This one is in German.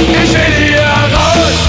Ich will hier raus.